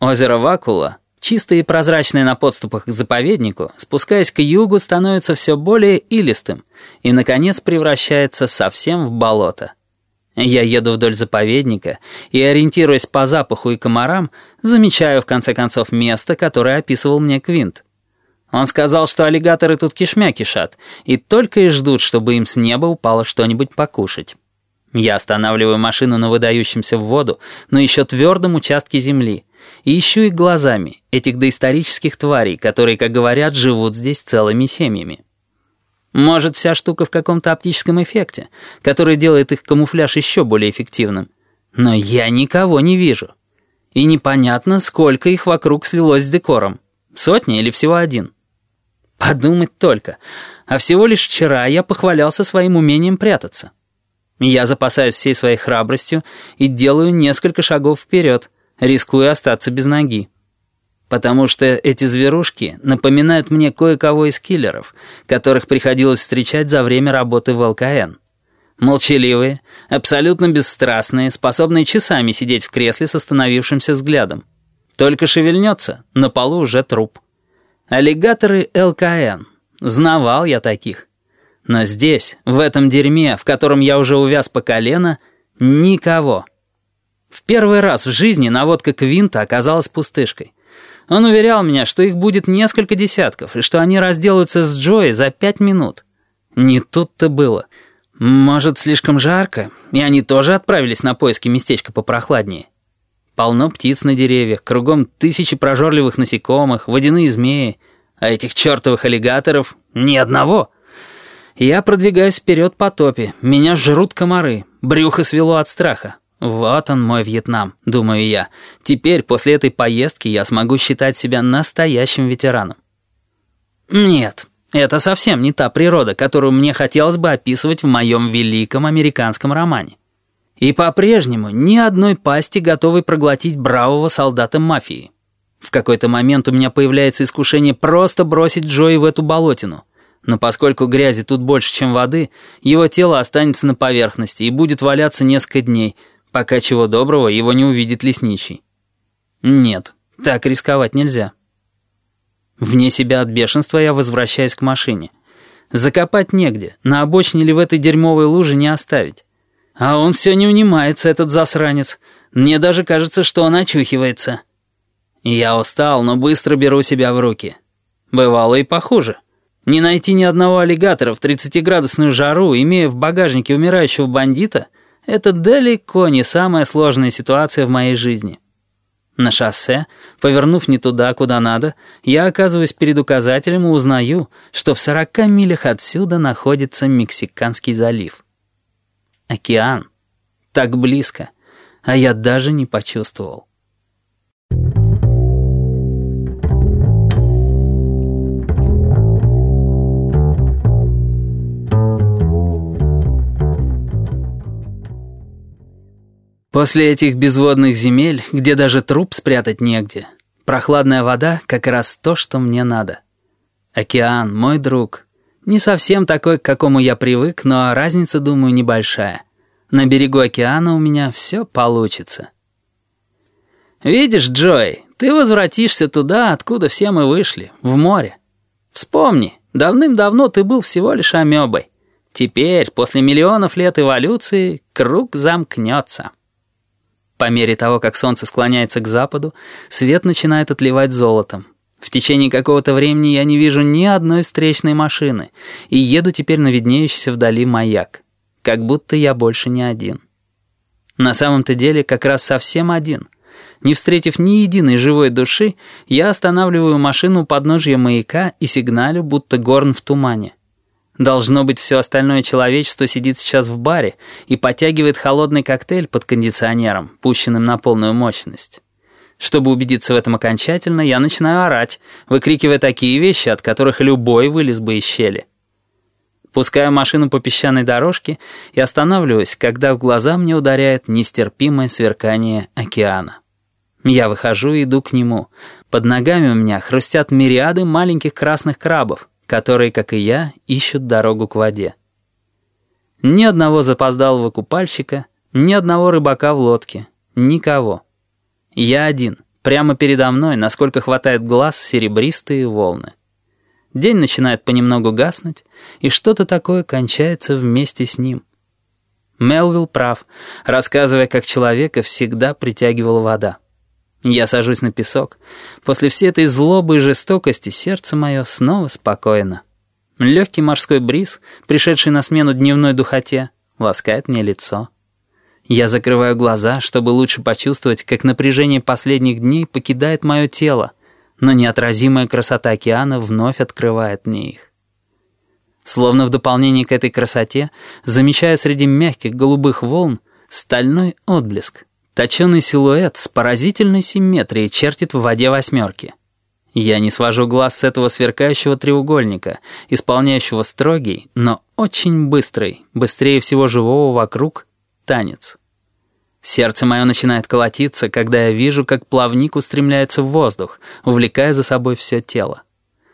Озеро Вакула, чистое и прозрачное на подступах к заповеднику, спускаясь к югу, становится все более илистым и, наконец, превращается совсем в болото. Я еду вдоль заповедника и, ориентируясь по запаху и комарам, замечаю, в конце концов, место, которое описывал мне Квинт. Он сказал, что аллигаторы тут кишмя кишат, и только и ждут, чтобы им с неба упало что-нибудь покушать. Я останавливаю машину на выдающемся в воду, но еще твердом участке земли, и ищу их глазами, этих доисторических тварей, которые, как говорят, живут здесь целыми семьями. Может, вся штука в каком-то оптическом эффекте, который делает их камуфляж еще более эффективным. Но я никого не вижу. И непонятно, сколько их вокруг слилось с декором. Сотня или всего один? Подумать только. А всего лишь вчера я похвалялся своим умением прятаться. Я запасаюсь всей своей храбростью и делаю несколько шагов вперед, рискуя остаться без ноги. Потому что эти зверушки напоминают мне кое-кого из киллеров, которых приходилось встречать за время работы в ЛКН. Молчаливые, абсолютно бесстрастные, способные часами сидеть в кресле с остановившимся взглядом. Только шевельнется, на полу уже труп. Аллигаторы ЛКН. Знавал я таких. Но здесь, в этом дерьме, в котором я уже увяз по колено, никого. В первый раз в жизни наводка Квинта оказалась пустышкой. Он уверял меня, что их будет несколько десятков, и что они разделаются с Джоей за пять минут. Не тут-то было. Может, слишком жарко, и они тоже отправились на поиски местечка попрохладнее. Полно птиц на деревьях, кругом тысячи прожорливых насекомых, водяные змеи, а этих чертовых аллигаторов ни одного — я продвигаюсь вперед по топе, меня жрут комары, брюхо свело от страха. Вот он, мой Вьетнам, думаю я. Теперь, после этой поездки, я смогу считать себя настоящим ветераном. Нет, это совсем не та природа, которую мне хотелось бы описывать в моем великом американском романе. И по-прежнему ни одной пасти готовой проглотить бравого солдата мафии. В какой-то момент у меня появляется искушение просто бросить Джои в эту болотину. Но поскольку грязи тут больше, чем воды, его тело останется на поверхности и будет валяться несколько дней, пока чего доброго его не увидит лесничий. Нет, так рисковать нельзя. Вне себя от бешенства я возвращаюсь к машине. Закопать негде, на обочине ли в этой дерьмовой луже не оставить. А он все не унимается, этот засранец. Мне даже кажется, что он очухивается. Я устал, но быстро беру себя в руки. Бывало и похуже. Не найти ни одного аллигатора в 30-градусную жару, имея в багажнике умирающего бандита, это далеко не самая сложная ситуация в моей жизни. На шоссе, повернув не туда, куда надо, я оказываюсь перед указателем и узнаю, что в 40 милях отсюда находится Мексиканский залив. Океан. Так близко. А я даже не почувствовал. После этих безводных земель, где даже труп спрятать негде, прохладная вода как раз то, что мне надо. Океан, мой друг. Не совсем такой, к какому я привык, но разница, думаю, небольшая. На берегу океана у меня все получится. Видишь, Джой, ты возвратишься туда, откуда все мы вышли, в море. Вспомни, давным-давно ты был всего лишь амебой. Теперь, после миллионов лет эволюции, круг замкнется. По мере того, как солнце склоняется к западу, свет начинает отливать золотом. В течение какого-то времени я не вижу ни одной встречной машины и еду теперь на виднеющийся вдали маяк. Как будто я больше не один. На самом-то деле как раз совсем один. Не встретив ни единой живой души, я останавливаю машину у подножья маяка и сигналю, будто горн в тумане. Должно быть, все остальное человечество сидит сейчас в баре и подтягивает холодный коктейль под кондиционером, пущенным на полную мощность. Чтобы убедиться в этом окончательно, я начинаю орать, выкрикивая такие вещи, от которых любой вылез бы из щели. Пускаю машину по песчаной дорожке и останавливаюсь, когда в глаза мне ударяет нестерпимое сверкание океана. Я выхожу и иду к нему. Под ногами у меня хрустят мириады маленьких красных крабов, которые, как и я, ищут дорогу к воде. Ни одного запоздалого купальщика, ни одного рыбака в лодке, никого. Я один, Прямо передо мной, насколько хватает глаз, серебристые волны. День начинает понемногу гаснуть, и что-то такое кончается вместе с ним. Мелвилл прав, рассказывая, как человека всегда притягивала вода. Я сажусь на песок. После всей этой злобы и жестокости сердце мое снова спокойно. Легкий морской бриз, пришедший на смену дневной духоте, ласкает мне лицо. Я закрываю глаза, чтобы лучше почувствовать, как напряжение последних дней покидает мое тело, но неотразимая красота океана вновь открывает мне их. Словно в дополнение к этой красоте, замечаю среди мягких голубых волн стальной отблеск. Точеный силуэт с поразительной симметрией чертит в воде восьмерки. Я не свожу глаз с этого сверкающего треугольника, исполняющего строгий, но очень быстрый, быстрее всего живого вокруг, танец. Сердце мое начинает колотиться, когда я вижу, как плавник устремляется в воздух, увлекая за собой все тело.